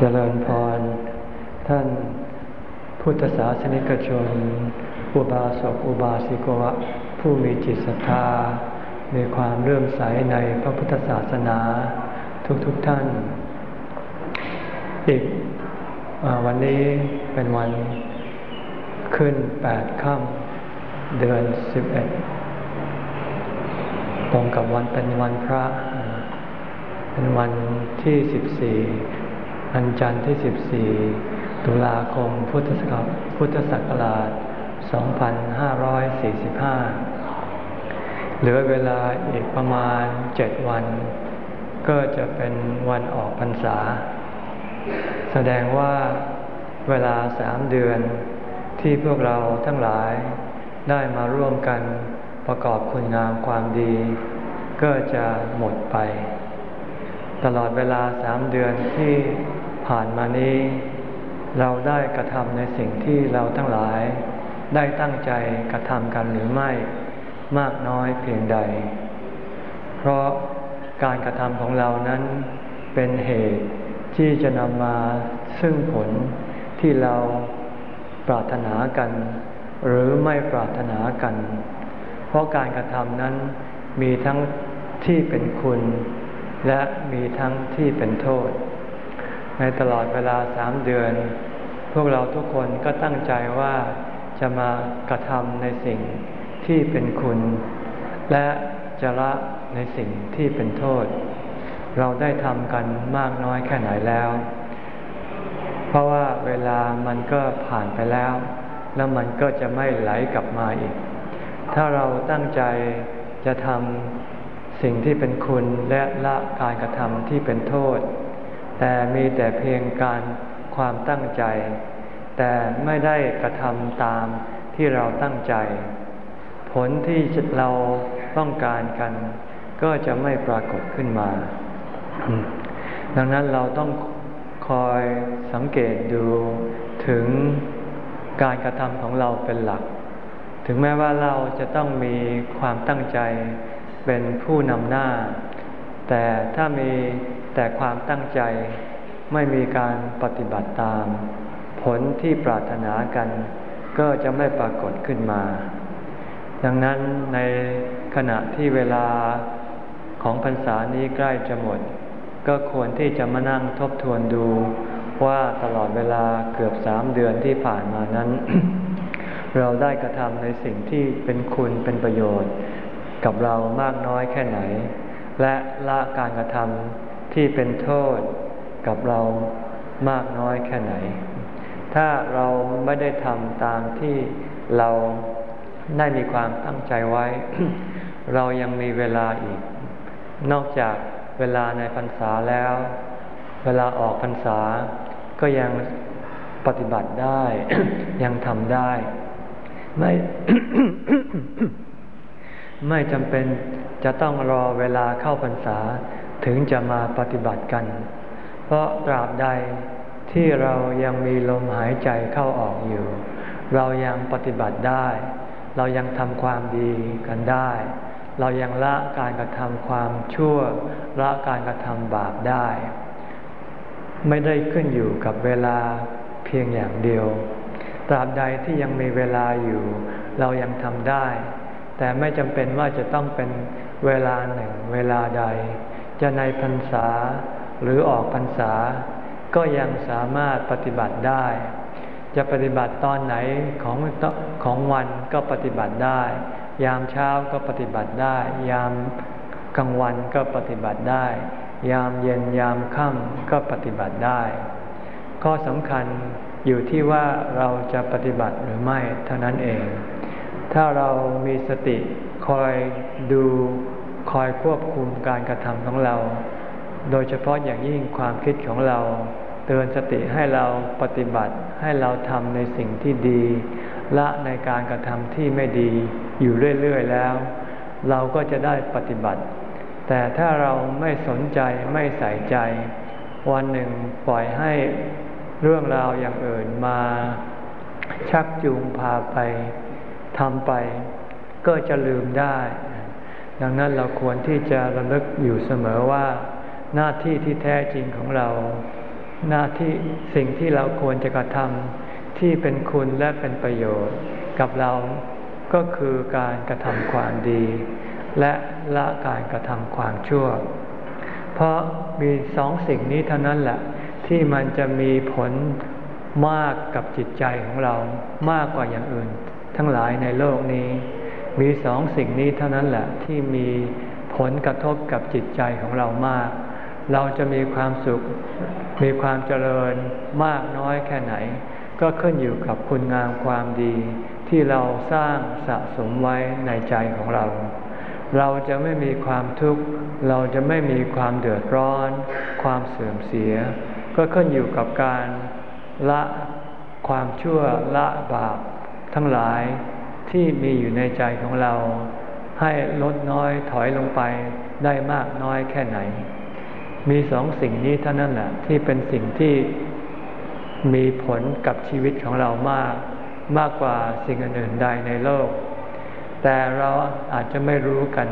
เจริญพร ท่านพุทธศาสนิกชน อุบาสกอุบาสิกวะ ผู้มีจิตศรัทธา มีความเลื่อมใสในพระพุทธศาสนาทุกๆทท่าน อีกอวันนี้เป็นวันขึ้นแปดค่ำเดือนสิบเอ็ดตรงกับวันเป็นวันพระ เป็นวันที่สิบสี่ อันจันทร์ที่ 14 ตุลาคมพุทธศักราชพุทธศักราช 2545 เหลือเวลาอีกประมาณเจ็ดวัน ก็จะเป็นวันออกพรรษา แสดงว่าเวลาสามเดือนที่พวกเราทั้งหลายได้มาร่วมกันประกอบคุณงามความดี ก็จะหมดไป ตลอดเวลาสามเดือนที่ผ่านมานี้ เราได้กระทำในสิ่งที่เราทั้งหลาย ได้ตั้งใจกระทำกันหรือไม่มากน้อยเพียงใด เพราะการกระทำของเรานั้นเป็นเหตุที่จะนำมาซึ่งผลที่เราปรารถนากัน หรือไม่ปรารถนากัน เพราะการกระทำนั้นมีทั้งที่เป็นคุณ และมีทั้งที่เป็นโทษ ในตลอดเวลาสามเดือน พวกเราทุกคนก็ตั้งใจว่าจะมากระทำในสิ่งที่เป็นคุณ และจะละในสิ่งที่เป็นโทษ เราได้ทำกันมากน้อยแค่ไหนแล้ว เพราะว่าเวลามันก็ผ่านไปแล้ว แล้วมันก็จะไม่ไหลกลับมาอีก ถ้าเราตั้งใจจะทำ สิ่งที่เป็นคุณและละการกระทำที่เป็นโทษ แต่มีแต่เพียงการความตั้งใจ แต่ไม่ได้กระทำตามที่เราตั้งใจ ผลที่เราต้องการกัน ก็จะไม่ปรากฏขึ้นมา ดังนั้นเราต้องคอยสังเกตดูถึงการกระทำของเราเป็นหลัก ถึงแม้ว่าเราจะต้องมีความตั้งใจ เป็นผู้นำหน้า แต่ถ้ามีแต่ความตั้งใจไม่มีการปฏิบัติตาม ผลที่ปรารถนากันก็จะไม่ปรากฏขึ้นมา ดังนั้นในขณะที่เวลาของพรรษานี้ใกล้จะหมด ก็ควรที่จะมานั่งทบทวนดูว่าตลอดเวลาเกือบสามเดือนที่ผ่านมานั้น เราได้กระทำในสิ่งที่เป็นคุณเป็นประโยชน์ กับเรามากน้อยแค่ไหน และละการกระทำที่เป็นโทษกับเรามากน้อยแค่ไหน ถ้าเราไม่ได้ทำตามที่เราได้มีความตั้งใจไว้ เรายังมีเวลาอีก นอกจากเวลาในพรรษาแล้ว เวลาออกพรรษาก็ยังปฏิบัติได้ ยังทำได้ ไม่ ไม่จำเป็นจะต้องรอเวลาเข้าพรรษาถึงจะมาปฏิบัติกัน เพราะตราบใดที่เรายังมีลมหายใจเข้าออกอยู่ เรายังปฏิบัติได้ เรายังทำความดีกันได้ เรายังละการกระทำความชั่ว ละการกระทำบาปได้ ไม่ได้ขึ้นอยู่กับเวลาเพียงอย่างเดียว ตราบใดที่ยังมีเวลาอยู่ เรายังทำได้ แต่ไม่จำเป็นว่าจะต้องเป็นเวลาหนึ่งเวลาใด จะในพรรษาหรือออกพรรษา ก็ยังสามารถปฏิบัติได้ จะปฏิบัติตอนไหนของของวันก็ปฏิบัติได้ ยามเช้าก็ปฏิบัติได้ ยามกลางวันก็ปฏิบัติได้ ยามเย็นยามค่ำก็ปฏิบัติได้ ข้อสำคัญอยู่ที่ว่าเราจะปฏิบัติหรือไม่เท่านั้นเอง ถ้าเรามีสติคอยดูคอยควบคุมการกระทำของเรา โดยเฉพาะอย่างยิ่งความคิดของเรา เตือนสติให้เราปฏิบัติให้เราทำในสิ่งที่ดี ละในการกระทำที่ไม่ดีอยู่เรื่อยๆแล้ว เราก็จะได้ปฏิบัติ แต่ถ้าเราไม่สนใจไม่ใส่ใจ วันหนึ่งปล่อยให้เรื่องราวอย่างอื่นมา ชักจูงพาไป ทำไปก็จะลืมได้ ดังนั้นเราควรที่จะระลึกอยู่เสมอว่า หน้าที่ที่แท้จริงของเรา หน้าที่สิ่งที่เราควรจะกระทำที่เป็นคุณและเป็นประโยชน์กับเราก็คือการกระทำความดี และละการกระทำความชั่ว เพราะมีสองสิ่งนี้เท่านั้นแหละ ที่มันจะมีผลมากกับจิตใจของเรามากกว่าอย่างอื่น ทั้งหลายในโลกนี้ มีสองสิ่งนี้เท่านั้นแหละที่มีผลกระทบกับจิตใจของเรามาก เราจะมีความสุข มีความเจริญมากน้อยแค่ไหน ก็ขึ้นอยู่กับคุณงามความดี ที่เราสร้างสะสมไว้ในใจของเรา เราจะไม่มีความทุกข์ เราจะไม่มีความเดือดร้อน ความเสื่อมเสีย ก็ขึ้นอยู่กับการละความชั่วละบาป ทั้งหลายที่มีอยู่ในใจของเรา ให้ลดน้อยถอยลงไปได้มากน้อยแค่ไหน มีสองสิ่งนี้เท่านั้นแหละที่เป็นสิ่งที่มีผลกับชีวิตของเรามาก มากกว่าสิ่งอื่นใดในโลก แต่เราอาจจะไม่รู้กัน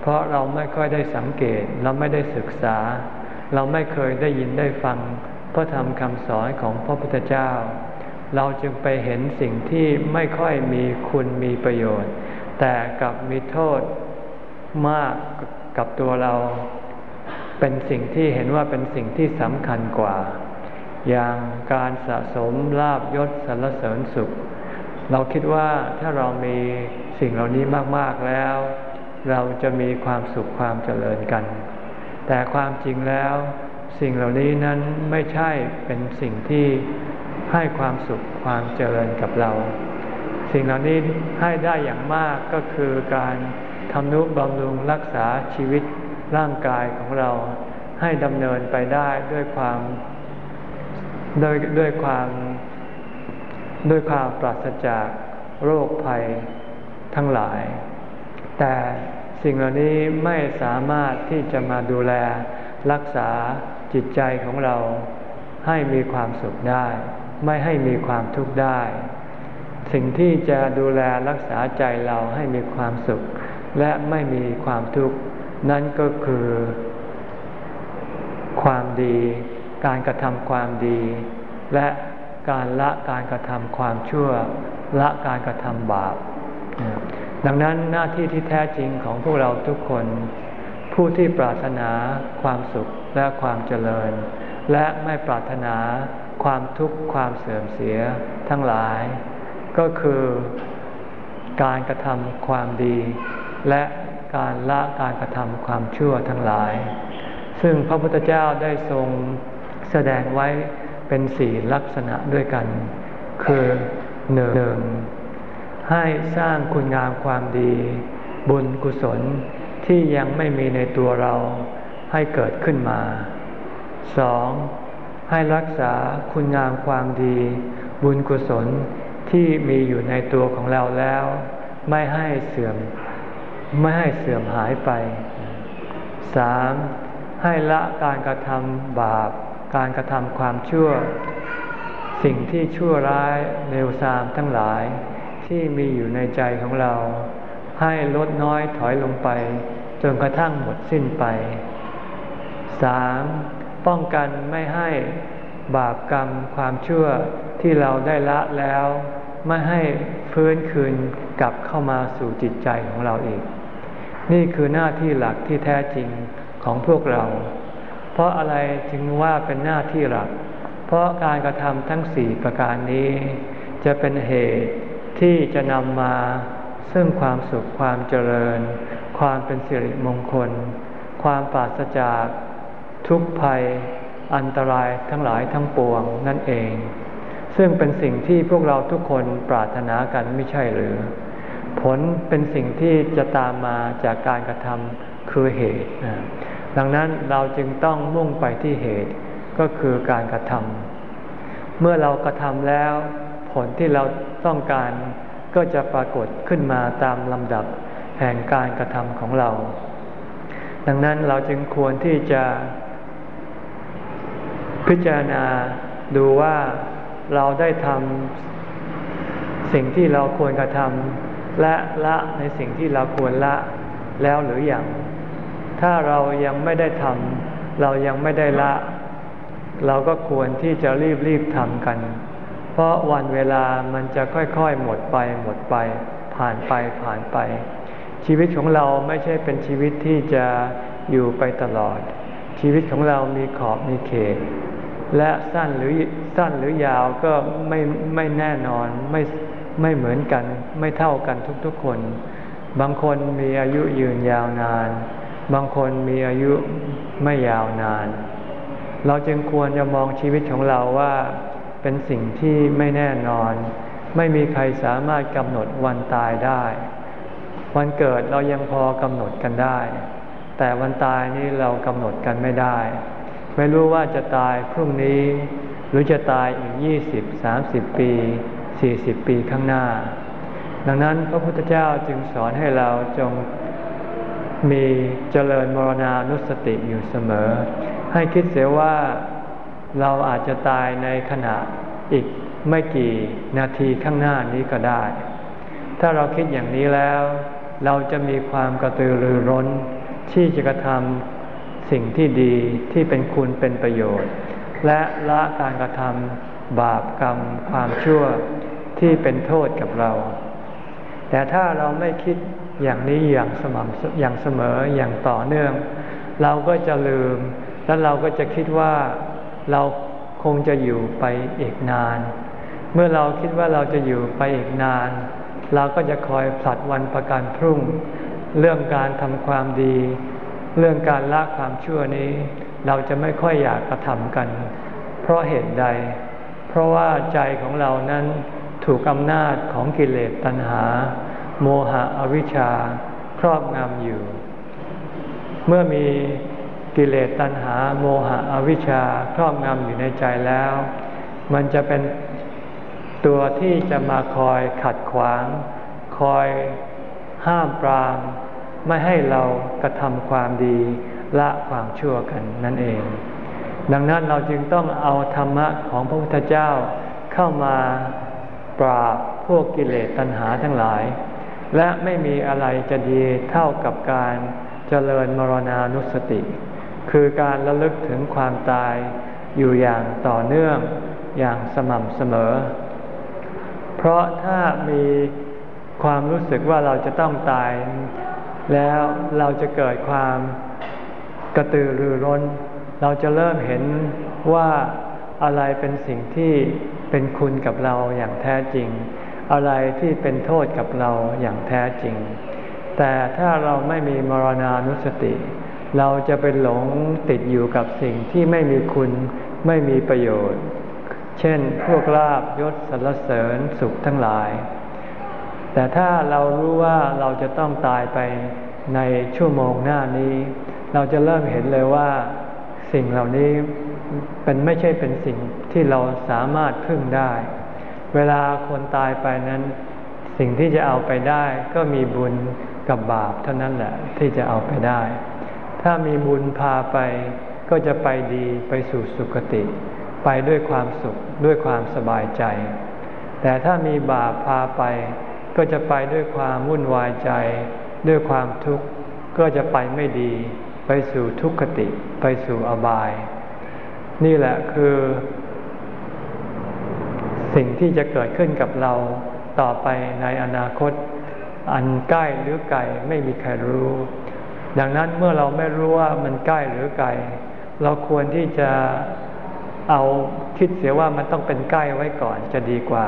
เพราะเราไม่ค่อยได้สังเกต เราไม่ได้ศึกษา เราไม่เคยได้ยินได้ฟังพระธรรมคำสอนของพระพุทธเจ้า เราจึงไปเห็นสิ่งที่ไม่ค่อยมีคุณมีประโยชน์ แต่กับมีโทษมากกับตัวเรา เป็นสิ่งที่เห็นว่าเป็นสิ่งที่สำคัญกว่า อย่างการสะสมลาบยศสรรเสริญสุข เราคิดว่าถ้าเรามีสิ่งเหล่านี้มากๆแล้ว เราจะมีความสุขความเจริญกัน แต่ความจริงแล้ว สิ่งเหล่านี้นั้นไม่ใช่เป็นสิ่งที่ ให้ความสุขความเจริญกับเรา สิ่งเหล่านี้ให้ได้อย่างมากก็คือการทำนุบำรุงรักษาชีวิตร่างกายของเรา ให้ดำเนินไปได้ด้วยความด้วยด้วยความด้วยความปราศจากโรคภัยทั้งหลาย แต่สิ่งเหล่านี้ไม่สามารถที่จะมาดูแลรักษาจิตใจของเราให้มีความสุขได้ ไม่ให้มีความทุกข์ได้ สิ่งที่จะดูแลรักษาใจเราให้มีความสุข และไม่มีความทุกข์นั่นก็คือ ความดี การกระทำความดี และการละการกระทำความชั่ว ละการกระทำบาป ดังนั้นหน้าที่ที่แท้จริงของพวกเราทุกคน ผู้ที่ปรารถนาความสุขและความเจริญ และไม่ปรารถนา ความทุกข์ความเสื่อมเสียทั้งหลาย ก็คือการกระทำความดี และการละการกระทำความชั่วทั้งหลาย ซึ่งพระพุทธเจ้าได้ทรงแสดงไว้เป็นสี่ลักษณะด้วยกัน คือหนึ่งให้สร้างคุณงามความดี บุญกุศลที่ยังไม่มีในตัวเราให้เกิดขึ้นมาสอง ให้รักษาคุณงามความดี บุญกุศลที่มีอยู่ในตัวของเราแล้ว ไม่ให้เสื่อม ไม่ให้เสื่อมหายไปสามให้ละการกระทำบาป การกระทำความชั่ว สิ่งที่ชั่วร้ายเลวทรามทั้งหลายที่มีอยู่ในใจของเรา ให้ลดน้อยถอยลงไป จนกระทั่งหมดสิ้นไปสาม ป้องกันไม่ให้บาปกรรมความชั่วที่เราได้ละแล้ว ไม่ให้ฟื้นคืนกลับเข้ามาสู่จิตใจของเราอีก นี่คือหน้าที่หลักที่แท้จริงของพวกเรา เพราะอะไรจึงว่าเป็นหน้าที่หลัก เพราะการกระทำทั้งสี่ประการนี้ จะเป็นเหตุที่จะนำมาซึ่งความสุขความเจริญ ความเป็นสิริมงคล ความปราศจาก ทุกภัย อันตรายทั้งหลายทั้งปวงนั่นเอง ซึ่งเป็นสิ่งที่พวกเราทุกคนปรารถนากันไม่ใช่หรือ ผลเป็นสิ่งที่จะตามมาจากการกระทำคือเหตุ ดังนั้นเราจึงต้องมุ่งไปที่เหตุก็คือการกระทำเมื่อเรากระทำแล้ว ผลที่เราต้องการก็จะปรากฏขึ้นมาตามลำดับแห่งการกระทำของเรา ดังนั้นเราจึงควรที่จะ พิจารณาดูว่าเราได้ทำสิ่งที่เราควรกระทำและละในสิ่งที่เราควรละแล้วหรืออยังถ้าเรายังไม่ได้ทำเรายังไม่ได้ละ เราก็ควรที่จะรีบรีบทำกัน เพราะวันเวลามันจะค่อยๆหมดไปหมดไป ผ่านไปผ่านไป ชีวิตของเราไม่ใช่เป็นชีวิตที่จะอยู่ไปตลอด ชีวิตของเรามีขอบมีเขต และสั้นหรือสั้นหรือยาวก็ไม่ไม่แน่นอนไม่ไม่เหมือนกันไม่เท่ากันทุกๆคน บางคนมีอายุยืนยาวนาน บางคนมีอายุไม่ยาวนาน เราจึงควรจะมองชีวิตของเราว่าเป็นสิ่งที่ไม่แน่นอน ไม่มีใครสามารถกำหนดวันตายได้ วันเกิดเรายังพอกำหนดกันได้ แต่วันตายนี้เรากำหนดกันไม่ได้ ไม่รู้ว่าจะตายพรุ่งนี้ หรือจะตายอีกยี่สิบสามสิบปีสี่สิบปีข้างหน้า ดังนั้นพระพุทธเจ้าจึงสอนให้เราจงมีเจริญมรณานุสติอยู่เสมอ ให้คิดเสียว่าเราอาจจะตายในขณะอีกไม่กี่นาทีข้างหน้านี้ก็ได้ ถ้าเราคิดอย่างนี้แล้ว เราจะมีความกระตือรือร้นที่จะกระทำ สิ่งที่ดีที่เป็นคุณเป็นประโยชน์ และละการกระทำบาปกรรมความชั่วที่เป็นโทษกับเรา แต่ถ้าเราไม่คิดอย่างนี้อย่างสม่ำอย่างเสมออย่างต่อเนื่อง เราก็จะลืม แล้วเราก็จะคิดว่าเราคงจะอยู่ไปอีกนาน เมื่อเราคิดว่าเราจะอยู่ไปอีกนาน เราก็จะคอยผลัดวันประกันพรุ่ง เรื่องการทำความดี เรื่องการละความชั่วนี้ เราจะไม่ค่อยอยากกระทำกัน เพราะเหตุใด เพราะว่าใจของเรานั้นถูกอำนาจของกิเลสตัณหา โมหะอวิชชา ครอบงำอยู่ เมื่อมีกิเลสตัณหา โมหะอวิชชา ครอบงำอยู่ในใจแล้ว มันจะเป็นตัวที่จะมาคอยขัดขวาง คอยห้ามปราม ไม่ให้เรากระทำความดีละความชั่วกันนั่นเอง ดังนั้นเราจึงต้องเอาธรรมะของพระพุทธเจ้าเข้ามาปราบพวกกิเลสตัณหาทั้งหลาย และไม่มีอะไรจะดีเท่ากับการเจริญมรณานุสติ คือการระลึกถึงความตายอยู่อย่างต่อเนื่องอย่างสม่ำเสมอ เพราะถ้ามีความรู้สึกว่าเราจะต้องตาย แล้วเราจะเกิดความกระตือรือร้น เราจะเริ่มเห็นว่าอะไรเป็นสิ่งที่เป็นคุณกับเราอย่างแท้จริง อะไรที่เป็นโทษกับเราอย่างแท้จริง แต่ถ้าเราไม่มีมรณานุสติ เราจะเป็นหลงติดอยู่กับสิ่งที่ไม่มีคุณไม่มีประโยชน์ เช่นพวกลาบยศสรรเสริญสุขทั้งหลาย แต่ถ้าเรารู้ว่าเราจะต้องตายไปในชั่วโมงหน้านี้ เราจะเริ่มเห็นเลยว่าสิ่งเหล่านี้เป็นไม่ใช่เป็นสิ่งที่เราสามารถพึ่งได้ เวลาคนตายไปนั้น สิ่งที่จะเอาไปได้ ก็มีบุญกับบาปเท่านั้นแหละที่จะเอาไปได้ ถ้ามีบุญพาไปก็จะไปดีไปสู่สุคติ ไปด้วยความสุขด้วยความสบายใจ แต่ถ้ามีบาปพาไป ก็จะไปด้วยความวุ่นวายใจ ด้วยความทุกข์ก็จะไปไม่ดี ไปสู่ทุกขติไปสู่อบาย นี่แหละคือ สิ่งที่จะเกิดขึ้นกับเราต่อไปในอนาคต อันใกล้หรือไกลไม่มีใครรู้ ดังนั้นเมื่อเราไม่รู้ว่ามันใกล้หรือไกลเราควรที่จะเอาคิดเสียว่ามันต้องเป็นใกล้ไว้ก่อนจะดีกว่า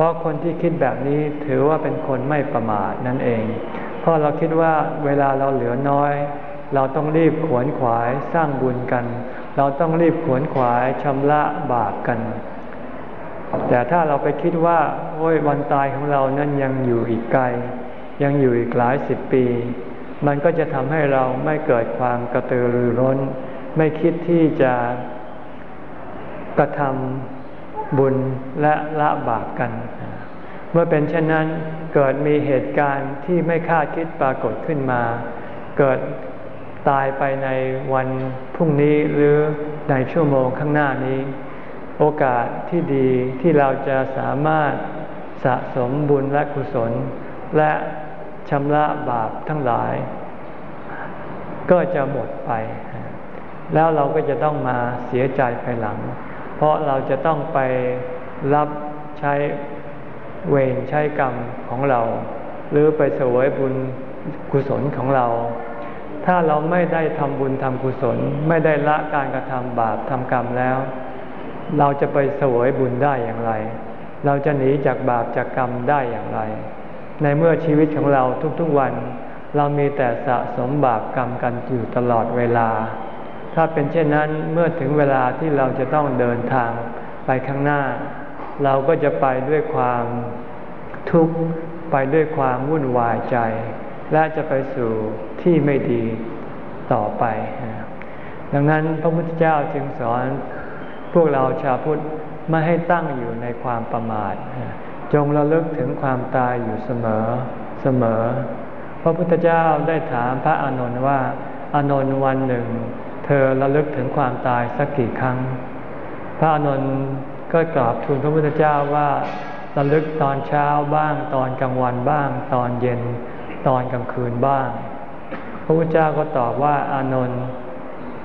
ราะคนที่คิดแบบนี้ถือว่าเป็นคนไม่ประมาทนั่นเอง เพราะเราคิดว่าเวลาเราเหลือน้อย เราต้องรีบขวนขวายสร้างบุญกัน เราต้องรีบขวนขวายชำระบาปกัน แต่ถ้าเราไปคิดว่า โอ้ยวันตายของเรานั้นยังอยู่อีกไกล ยังอยู่อีกหลายสิบปี มันก็จะทำให้เราไม่เกิดความกระตือรือร้น ไม่คิดที่จะกระทำ บุญและละบาปกัน เมื่อเป็นเช่นนั้นเกิดมีเหตุการณ์ที่ไม่คาดคิดปรากฏขึ้นมา เกิดตายไปในวันพรุ่งนี้หรือในชั่วโมงข้างหน้านี้ โอกาสที่ดีที่เราจะสามารถสะสมบุญและกุศล และชำระบาปทั้งหลาย ก็จะหมดไป แล้วเราก็จะต้องมาเสียใจภายหลัง เพราะเราจะต้องไปรับใช้เวรใช้กรรมของเรา หรือไปเสวยบุญกุศลของเรา ถ้าเราไม่ได้ทำบุญทำกุศล ไม่ได้ละการกระทำบาปทำกรรมแล้ว เราจะไปเสวยบุญได้อย่างไร เราจะหนีจากบาปจากกรรมได้อย่างไร ในเมื่อชีวิตของเราทุกๆวัน เรามีแต่สะสมบาปกรรมกันอยู่ตลอดเวลา ถ้าเป็นเช่นนั้นเมื่อถึงเวลาที่เราจะต้องเดินทางไปข้างหน้า เราก็จะไปด้วยความทุกข์ไปด้วยความวุ่นวายใจ และจะไปสู่ที่ไม่ดีต่อไป ดังนั้นพระพุทธเจ้าจึงสอนพวกเราชาวพุทธไม่ให้ตั้งอยู่ในความประมาท จงระลึกถึงความตายอยู่เสมอเสมอ พระพุทธเจ้าได้ถามพระอานนท์ว่าอานนท์วันหนึ่ง ธอระลึกถึงความตายสักกี่ครั้ง พระอานนท์ก็กราบทูลพระพุทธเจ้าว่าระลึกตอนเช้าบ้าง ตอนกลางวันบ้าง ตอนเย็น ตอนกลางคืนบ้าง พระพุทธเจ้าก็ตอบว่าอานนท์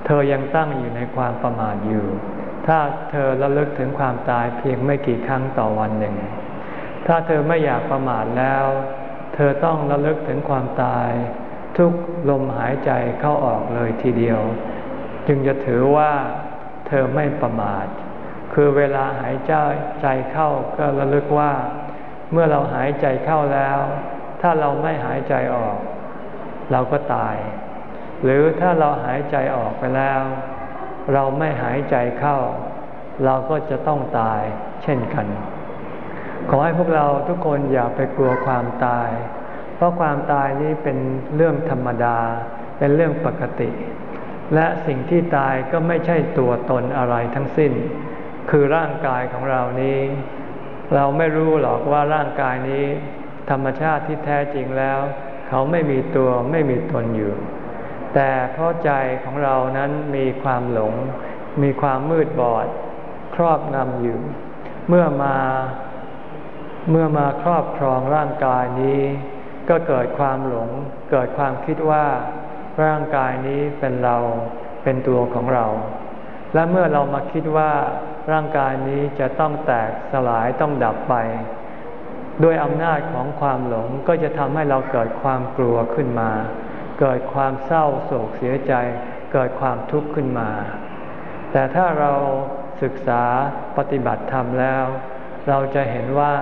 เธอยังตั้งอยู่ในความประมาทอยู่ ถ้าเธอระลึกถึงความตายเพียงไม่กี่ครั้งต่อวันหนึ่ง ถ้าเธอไม่อยากประมาทแล้ว เธอต้องระลึกถึงความตาย ทุกลมหายใจเข้าออกเลยทีเดียว จึงจะถือว่าเธอไม่ประมาท คือเวลาหายใจใจเข้าก็ระลึกว่า เมื่อเราหายใจเข้าแล้ว ถ้าเราไม่หายใจออก เราก็ตาย หรือถ้าเราหายใจออกไปแล้ว เราไม่หายใจเข้า เราก็จะต้องตายเช่นกัน ขอให้พวกเราทุกคนอย่าไปกลัวความตาย เพราะความตายนี้เป็นเรื่องธรรมดา เป็นเรื่องปกติ และสิ่งที่ตายก็ไม่ใช่ตัวตนอะไรทั้งสิ้น คือร่างกายของเรานี้ เราไม่รู้หรอกว่าร่างกายนี้ ธรรมชาติที่แท้จริงแล้ว เขาไม่มีตัวไม่มีตนอยู่ แต่เพราะใจของเรานั้นมีความหลง มีความมืดบอด ครอบงำอยู่ เมื่อมาเมื่อมาครอบครองร่างกายนี้ ก็เกิดความหลง เกิดความคิดว่า ร่างกายนี้เป็นเราเป็นตัวของเรา และเมื่อเรามาคิดว่าร่างกายนี้จะต้องแตกสลายต้องดับไป ด้วยอำนาจของความหลงก็จะทำให้เราเกิดความกลัวขึ้นมา เกิดความเศร้าโศกเสียใจ เกิดความทุกข์ขึ้นมา แต่ถ้าเราศึกษาปฏิบัติธรรมแล้ว เราจะเห็นว่า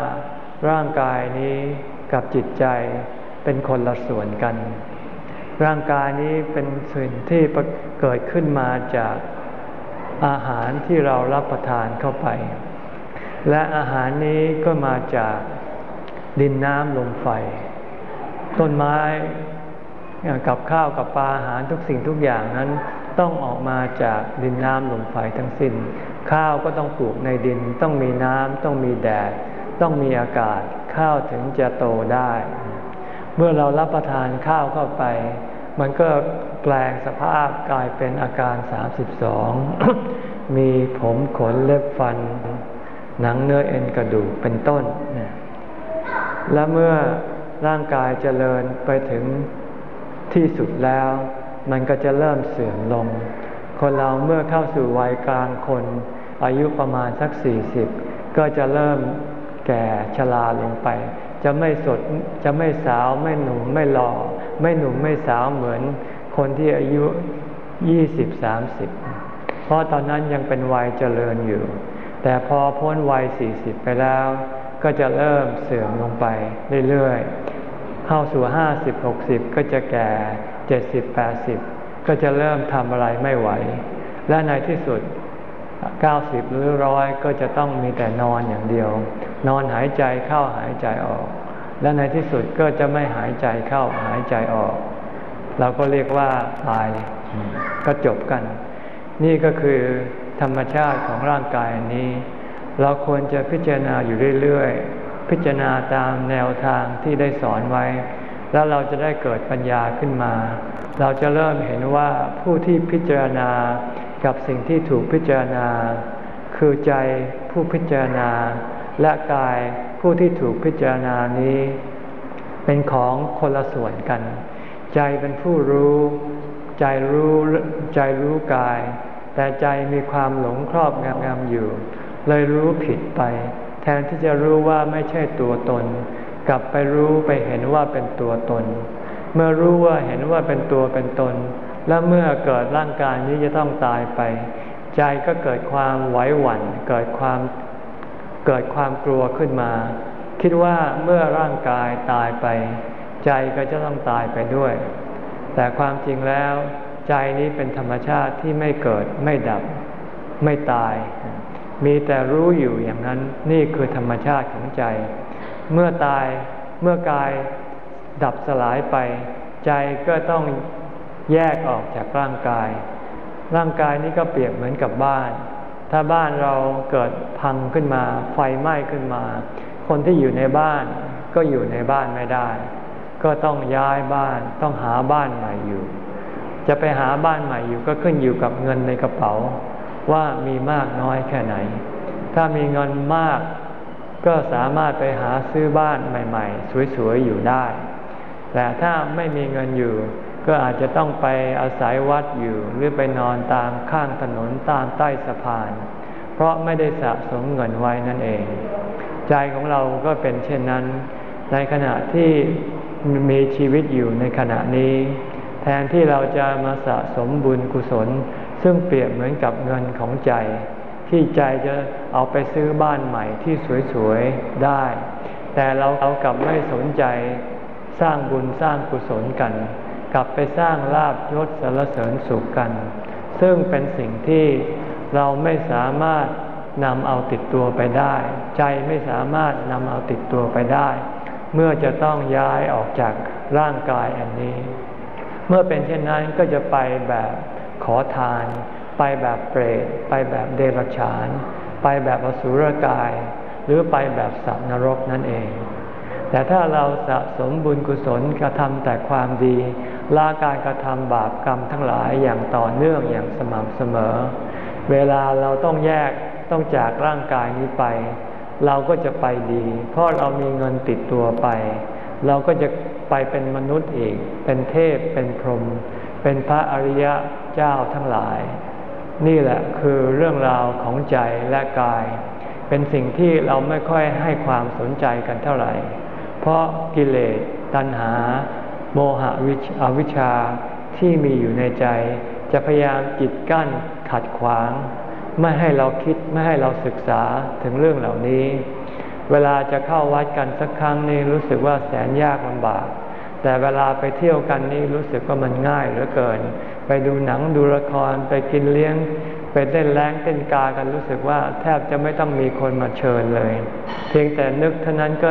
ร่างกายนี้กับจิตใจเป็นคนละส่วนกัน ร่างกายนี้เป็นสิ่งที่เกิดขึ้นมาจากอาหารที่เรารับประทานเข้าไป และอาหารนี้ก็มาจากดินน้ำลมไฟ ต้นไม้กับข้าวกับปลาอาหารทุกสิ่งทุกอย่างนั้นต้องออกมาจากดินน้ำลมไฟทั้งสิน้น ข้าวก็ต้องปลูกในดิน ต้องมีน้ำต้องมีแดด ต้องมีอากาศ ข้าวถึงจะโตได้ เมื่อเรารับประทานข้าวเข้าไป มันก็แปลงสภาพกลายเป็นอาการ 32 มีผมขนเล็บฟัน หนังเนื้อเอ็นกระดูกเป็นต้น และเมื่อร่างกายเจริญไปถึงที่สุดแล้ว มันก็จะเริ่มเสื่อมลง คนเราเมื่อเข้าสู่วัยกลางคน อายุประมาณสัก 40 ก็จะเริ่มแก่ชราลงไป จะไม่สดจะไม่สาวไม่หนุ่มไม่หล่อ ไม่หนุ่มไม่สาวเหมือนคนที่อายุยี่สิบสามสิบเพราะตอนนั้นยังเป็นวัยเจริญอยู่ แต่พอพ้นวัยสี่สิบไปแล้ว ก็จะเริ่มเสื่อมลงไปเรื่อยๆ เข้าสู่ห้าสิบหกสิบก็จะแก่เจ็ดสิบแปดสิบก็จะเริ่มทำอะไรไม่ไหว และในที่สุด เก้าสิบหรือร้อยก็จะต้องมีแต่นอนอย่างเดียว นอนหายใจเข้าหายใจออก และในที่สุดก็จะไม่หายใจเข้าหายใจออก เราก็เรียกว่าตายก็จบกัน นี่ก็คือธรรมชาติของร่างกายนี้ เราควรจะพิจารณาอยู่เรื่อยๆ พิจารณาตามแนวทางที่ได้สอนไว้ แล้วเราจะได้เกิดปัญญาขึ้นมา เราจะเริ่มเห็นว่าผู้ที่พิจารณา กับสิ่งที่ถูกพิจารณา คือใจผู้พิจารณา และกายผู้ที่ถูกพิจารณานี้ เป็นของคนละส่วนกัน ใจเป็นผู้รู้ ใจรู้ใจรู้กาย แต่ใจมีความหลงครอบงำอยู่ เลยรู้ผิดไป แทนที่จะรู้ว่าไม่ใช่ตัวตน กลับไปรู้ไปเห็นว่าเป็นตัวตน เมื่อรู้ว่าเห็นว่าเป็นตัวเป็นตน และเมื่อเกิดร่างกายนี้จะต้องตายไป ใจก็เกิดความไหวหวัน่นเกิดความเกิดความกลัวขึ้นมา คิดว่าเมื่อร่างกายตายไป ใจก็จะต้องตายไปด้วย แต่ความจริงแล้ว ใจนี้เป็นธรรมชาติที่ไม่เกิดไม่ดับ ไม่ตาย มีแต่รู้อยู่อย่างนั้นนี่คือธรรมชาติของใจ เมื่อตายเมื่อกายดับสลายไป ใจก็ต้อง แยกออกจากร่างกาย ร่างกายนี้ก็เปรียบเหมือนกับบ้าน ถ้าบ้านเราเกิดพังขึ้นมา ไฟไหม้ขึ้นมา คนที่อยู่ในบ้านก็อยู่ในบ้านไม่ได้ ก็ต้องย้ายบ้านต้องหาบ้านใหม่อยู่ จะไปหาบ้านใหม่อยู่ก็ขึ้นอยู่กับเงินในกระเป๋า ว่ามีมากน้อยแค่ไหน ถ้ามีเงินมาก ก็สามารถไปหาซื้อบ้านใหม่ ๆ สวยๆอยู่ได้ แต่ถ้าไม่มีเงินอยู่ ก็อาจจะต้องไปอาศัยวัดอยู่ หรือไปนอนตามข้างถนนตามใต้สะพาน เพราะไม่ได้สะสมเงินไว้นั่นเอง ใจของเราก็เป็นเช่นนั้น ในขณะที่มีชีวิตอยู่ในขณะนี้ แทนที่เราจะมาสะสมบุญกุศล ซึ่งเปรียบเหมือนกับเงินของใจ ที่ใจจะเอาไปซื้อบ้านใหม่ที่สวยๆได้ แต่เราเอากลับไม่สนใจสร้างบุญสร้างกุศลกัน กลับไปสร้างลาบยศสารเสริญสุขกัน ซึ่งเป็นสิ่งที่เราไม่สามารถนำเอาติดตัวไปได้ ใจไม่สามารถนำเอาติดตัวไปได้ เมื่อจะต้องย้ายออกจากร่างกายอันนี้ เมื่อเป็นเช่นนั้นก็จะไปแบบขอทาน ไปแบบเปรต ไปแบบเดรัจฉาน ไปแบบอสุรกาย หรือไปแบบสัตว์นรกนั่นเอง แต่ถ้าเราสะสมบุญกุศลกระทำแต่ความดี ละการกระทำบาปกรรมทั้งหลายอย่างต่อเนื่องอย่างสม่ำเสมอ เวลาเราต้องแยกต้องจากร่างกายนี้ไป เราก็จะไปดี เพราะเรามีเงินติดตัวไป เราก็จะไปเป็นมนุษย์อีก เป็นเทพเป็นพรหมเป็นพระอริยะเจ้าทั้งหลาย นี่แหละคือเรื่องราวของใจและกาย เป็นสิ่งที่เราไม่ค่อยให้ความสนใจกันเท่าไหร่ เพราะกิเลสตัณหา โมหะวิชอวิชชาที่มีอยู่ในใจ จะพยายามจิตกั้นขัดขวาง ไม่ให้เราคิดไม่ให้เราศึกษาถึงเรื่องเหล่านี้ เวลาจะเข้าวัดกันสักครั้งนี่รู้สึกว่าแสนยากลำบาก แต่เวลาไปเที่ยวกันนี่รู้สึกว่ามันง่ายเหลือเกิน ไปดูหนังดูละครไปกินเลี้ยง ไปเต้นแรงเต้นกากันรู้สึกว่าแทบจะไม่ต้องมีคนมาเชิญเลย เพียงแต่นึกเท่านั้นก็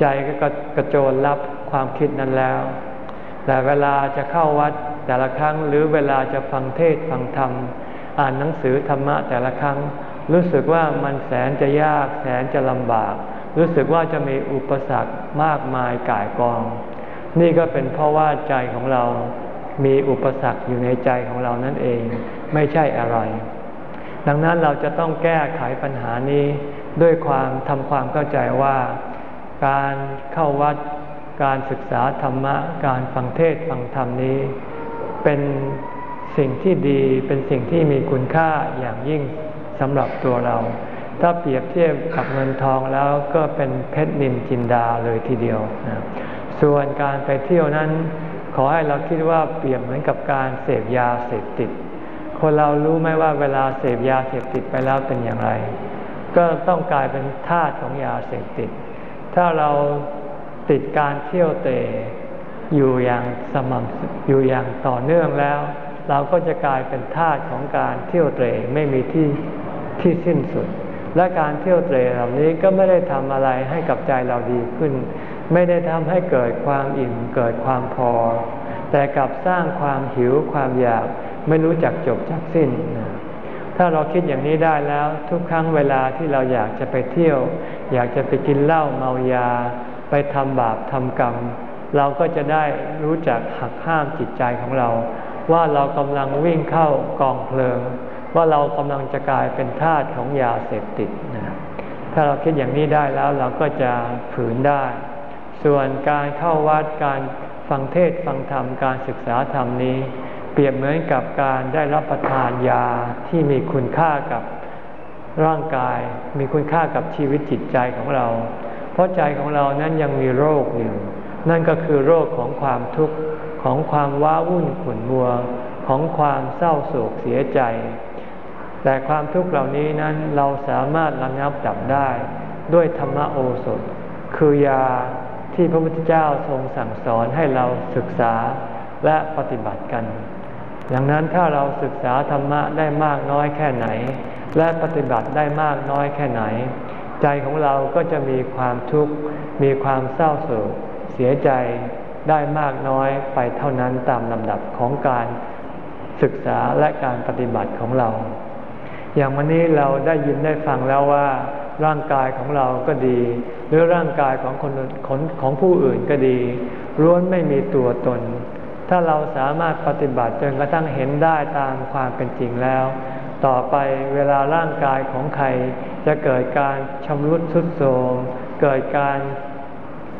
ใจก็กระโจนรับความคิดนั้นแล้ว แต่เวลาจะเข้าวัดแต่ละครั้งหรือเวลาจะฟังเทศฟังธรรม อ่านหนังสือธรรมะแต่ละครั้ง รู้สึกว่ามันแสนจะยากแสนจะลำบาก รู้สึกว่าจะมีอุปสรรคมากมายก่ายกอง นี่ก็เป็นเพราะว่าใจของเรามีอุปสรรคอยู่ในใจของเรานั่นเองไม่ใช่อะไร ดังนั้นเราจะต้องแก้ไขปัญหานี้ด้วยความทำความเข้าใจว่า การเข้าวัด การศึกษาธรรมะ การฟังเทศฟังธรรมนี้ เป็นสิ่งที่ดีเป็นสิ่งที่มีคุณค่าอย่างยิ่งสำหรับตัวเรา ถ้าเปรียบเทียบกับเงินทองแล้วก็เป็นเพชรนินจินดาเลยทีเดียว ส่วนการไปเที่ยวนั้น ขอให้เราคิดว่าเปรียบเหมือนกับการเสพยาเสพติด คนเรารู้ไหมว่าเวลาเสพยาเสพติดไปแล้วเป็นอย่างไร ก็ต้องกลายเป็นทาสของยาเสพติด ถ้าเรา ติดการเที่ยวเตะอยู่อย่างสม่ำอยู่อย่างต่อเนื่องแล้ว เราก็จะกลายเป็นทาสของการเที่ยวเตะไม่มีที่ที่สิ้นสุด และการเที่ยวเตะเหล่านี้ก็ไม่ได้ทำอะไรให้กับใจเราดีขึ้น ไม่ได้ทำให้เกิดความอิ่มเกิดความพอ แต่กลับสร้างความหิวความอยากไม่รู้จักจบจักสิ้น ถ้าเราคิดอย่างนี้ได้แล้ว ทุกครั้งเวลาที่เราอยากจะไปเที่ยว อยากจะไปกินเหล้าเมายา ไปทำบาปทำกรรม เราก็จะได้รู้จักหักห้ามจิตใจของเรา ว่าเรากำลังวิ่งเข้ากองเพลิง ว่าเรากำลังจะกลายเป็นทาสของยาเสพติดนะถ้าเราคิดอย่างนี้ได้แล้วเราก็จะฝืนได้ ส่วนการเข้าวัดการฟังเทศฟังธรรมการศึกษาธรรมนี้ เปรียบเหมือนกับการได้รับประทานยาที่มีคุณค่ากับร่างกาย มีคุณค่ากับชีวิตจิตใจของเรา ราะใจของเรานั้นยังมีโรคอยู่ นั่นก็คือโรคของความทุกข์ของความว้าวุ่นขุ่นมัว ของความเศร้าโศกเสียใจ แต่ความทุกข์เหล่านี้นั้นเราสามารถระงับดับได้ ด้วยธรรมโอสถ คือยาที่พระพุทธเจ้าทรงสั่งสอนให้เราศึกษาและปฏิบัติกัน ดังนั้นถ้าเราศึกษาธรรมะได้มากน้อยแค่ไหน และปฏิบัติได้มากน้อยแค่ไหน ใจของเราก็จะมีความทุกข์ มีความเศร้าโศก เสียใจได้มากน้อยไปเท่านั้นตามลำดับของการศึกษาและการปฏิบัติของเรา อย่างวันนี้เราได้ยินได้ฟังแล้วว่า ร่างกายของเราก็ดี หรือร่างกายของคนของของผู้อื่นก็ดีล้วนไม่มีตัวตน ถ้าเราสามารถปฏิบัติจนกระทั่งเห็นได้ตามความเป็นจริงแล้ว ต่อไปเวลาร่างกายของใครจะเกิดการชำรุดทรุดโทรมเกิดการ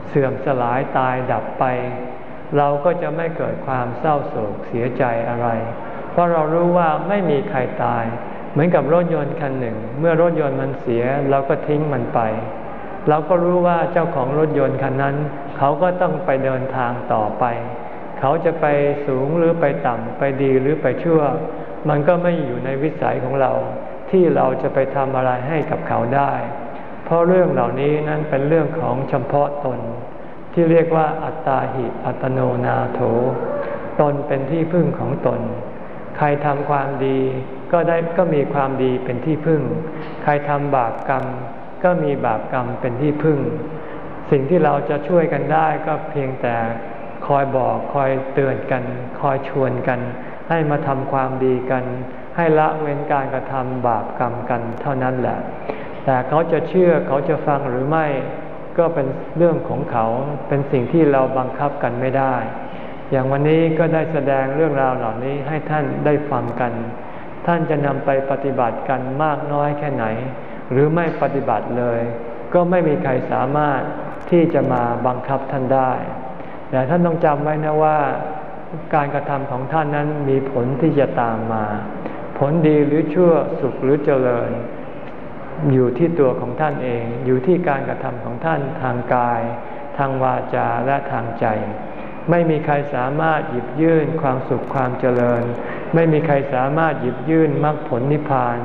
เสื่อมสลายตายดับไป เราก็จะไม่เกิดความเศร้าโศกเสียใจอะไร เพราะเรารู้ว่าไม่มีใครตาย เหมือนกับรถยนต์คันหนึ่ง เมื่อรถยนต์มันเสียเราก็ทิ้งมันไป เราก็รู้ว่าเจ้าของรถยนต์คันนั้น เขาก็ต้องไปเดินทางต่อไป เขาจะไปสูงหรือไปต่ำไปดีหรือไปชั่ว มันก็ไม่อยู่ในวิสัยของเรา ที่เราจะไปทำอะไรให้กับเขาได้ เพราะเรื่องเหล่านี้นั้นเป็นเรื่องของเฉพาะตน ที่เรียกว่าอัตตาหิอัตโนนาโถ ตนเป็นที่พึ่งของตน ใครทำความดีก็ได้ก็มีความดีเป็นที่พึ่ง ใครทำบาปกรรม ก็มีบาปกรรมเป็นที่พึ่ง สิ่งที่เราจะช่วยกันได้ก็เพียงแต่คอยบอกคอยเตือนกัน คอยชวนกัน ให้มาทำความดีกัน ให้ละเว้นการกระทำบาปกรรมกันเท่านั้นแหละ แต่เขาจะเชื่อเขาจะฟังหรือไม่ก็เป็นเรื่องของเขาเป็นสิ่งที่เราบังคับกันไม่ได้ อย่างวันนี้ก็ได้แสดงเรื่องราวเหล่านี้ให้ท่านได้ฟังกัน ท่านจะนำไปปฏิบัติกันมากน้อยแค่ไหน หรือไม่ปฏิบัติเลย ก็ไม่มีใครสามารถที่จะมาบังคับท่านได้ แต่ท่านต้องจำไว้นะว่า การกระทำของท่านนั้นมีผลที่จะตามมา ผลดีหรือชั่วสุขหรือเจริญ อยู่ที่ตัวของท่านเอง อยู่ที่การกระทำของท่านทางกาย ทางวาจาและทางใจ ไม่มีใครสามารถหยิบยื่นความสุขความเจริญ ไม่มีใครสามารถหยิบยื่นมรรคผลนิพพาน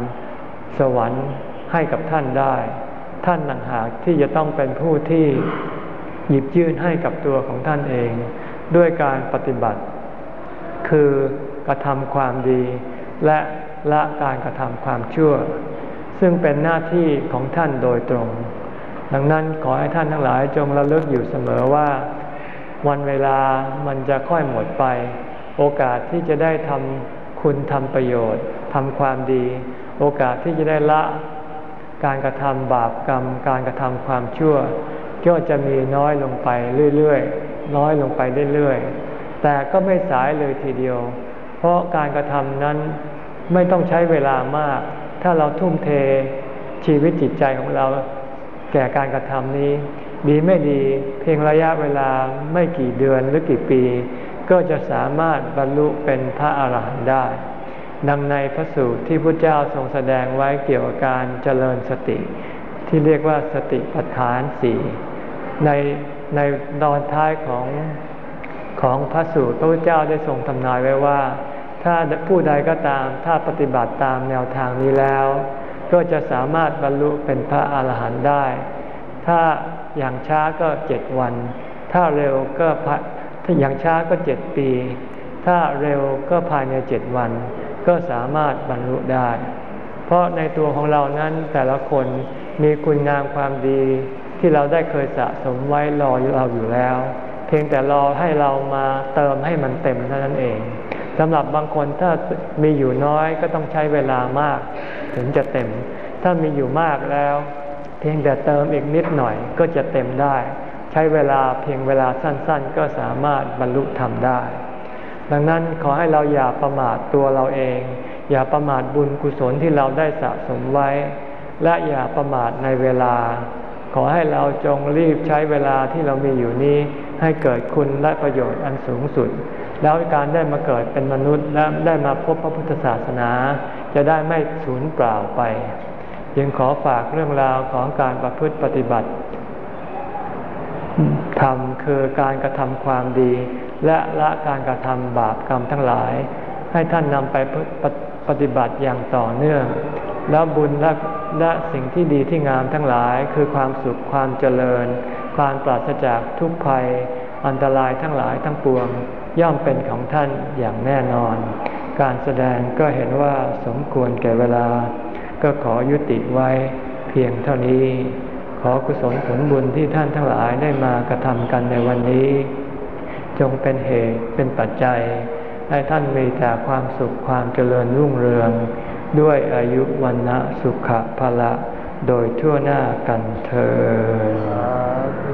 สวรรค์ให้กับท่านได้ ท่านต่างหากที่จะต้องเป็นผู้ที่หยิบยื่นให้กับตัวของท่านเอง ด้วยการปฏิบัติ คือกระทำความดีและ ละการกระทำความชั่ว ซึ่งเป็นหน้าที่ของท่านโดยตรง ดังนั้นขอให้ท่านทั้งหลายจงระลึกอยู่เสมอว่า วันเวลามันจะค่อยหมดไป โอกาสที่จะได้ทำคุณทำประโยชน์ทำความดี โอกาสที่จะได้ละ การกระทำบาปกรรม การกระทำความชั่วก็จะมีน้อยลงไปเรื่อยๆ น้อยลงไปเรื่อยๆ แต่ก็ไม่สายเลยทีเดียว เพราะการกระทำนั้น ไม่ต้องใช้เวลามาก ถ้าเราทุ่มเทชีวิตจิตใจของเราแก่การกระทำนี้ ดีไม่ดีเพียงระยะเวลาไม่กี่เดือนหรือกี่ปี ก็จะสามารถบรรลุเป็นพระอาหารหันต์ได้ ดังในพระสูตรที่พระเจ้าทรงแสดงไว้เกี่ยวกับการเจริญสติ ที่เรียกว่าสติปัฏฐานสี่ในในตอนท้ายของของพระสูตรพระพุทธเจ้าได้ทรงทำนายไว้ว่า ถ้าผู้ใดก็ตาม ถ้าปฏิบัติตามแนวทางนี้แล้ว ก็จะสามารถบรรลุเป็นพระอาหารหันต์ได้ ถ้าอย่างช้าก็เจ็ดวัน ถ้าเร็วก็ถ้าอย่างช้าก็เจ็ดปี ถ้าเร็วก็ภายในเจ็ดวัน ก็สามารถบรรลุได้ เพราะในตัวของเรานั้นแต่ละคนมีคุณงามความดีที่เราได้เคยสะสมไว้รอเราอยู่แล้ว พียงแต่รอให้เรามาเติมให้มันเต็มเท่านั้นเองสำหรับบางคนถ้ามีอยู่น้อยก็ต้องใช้เวลามาก ถึงจะเต็ม ถ้ามีอยู่มากแล้ว เพียงแต่เติมอีกนิดหน่อยก็จะเต็มได้ ใช้เวลาเพียงเวลาสั้นๆ ก็สามารถบรรลุธรรมได้ ดังนั้นขอให้เราอย่าประมาทตัวเราเอง อย่าประมาทบุญกุศลที่เราได้สะสมไว้ และอย่าประมาทในเวลา ขอให้เราจงรีบใช้เวลาที่เรามีอยู่นี้ ให้เกิดคุณและประโยชน์อันสูงสุด แล้วการได้มาเกิดเป็นมนุษย์และได้มาพบพระพุทธศาสนา จะได้ไม่สูญเปล่าไปยังขอฝากเรื่องราวของการประพฤติปฏิบัติทำคือการกระทำความดี และละการกระทำบาปกรรมทั้งหลาย ให้ท่านนำไปปฏิบัติอย่างต่อเนื่อง แล้วบุญและและสิ่งที่ดีที่งามทั้งหลายคือความสุขความเจริญ ความปราศจากทุกภัย อันตรายทั้งหลายทั้งปวงย่อมเป็นของท่านอย่างแน่นอน การแสดงก็เห็นว่าสมควรแก่เวลา ก็ขอยุติไว้เพียงเท่านี้ ขอกุศลผลบุญที่ท่านทั้งหลายได้มากระทำกันในวันนี้ จงเป็นเหตุเป็นปัจจัย ให้ท่านมีแต่ความสุขความเจริญรุ่งเรือง ด้วยอายุวันนะสุขภะละ โดยทั่วหน้ากันเธอ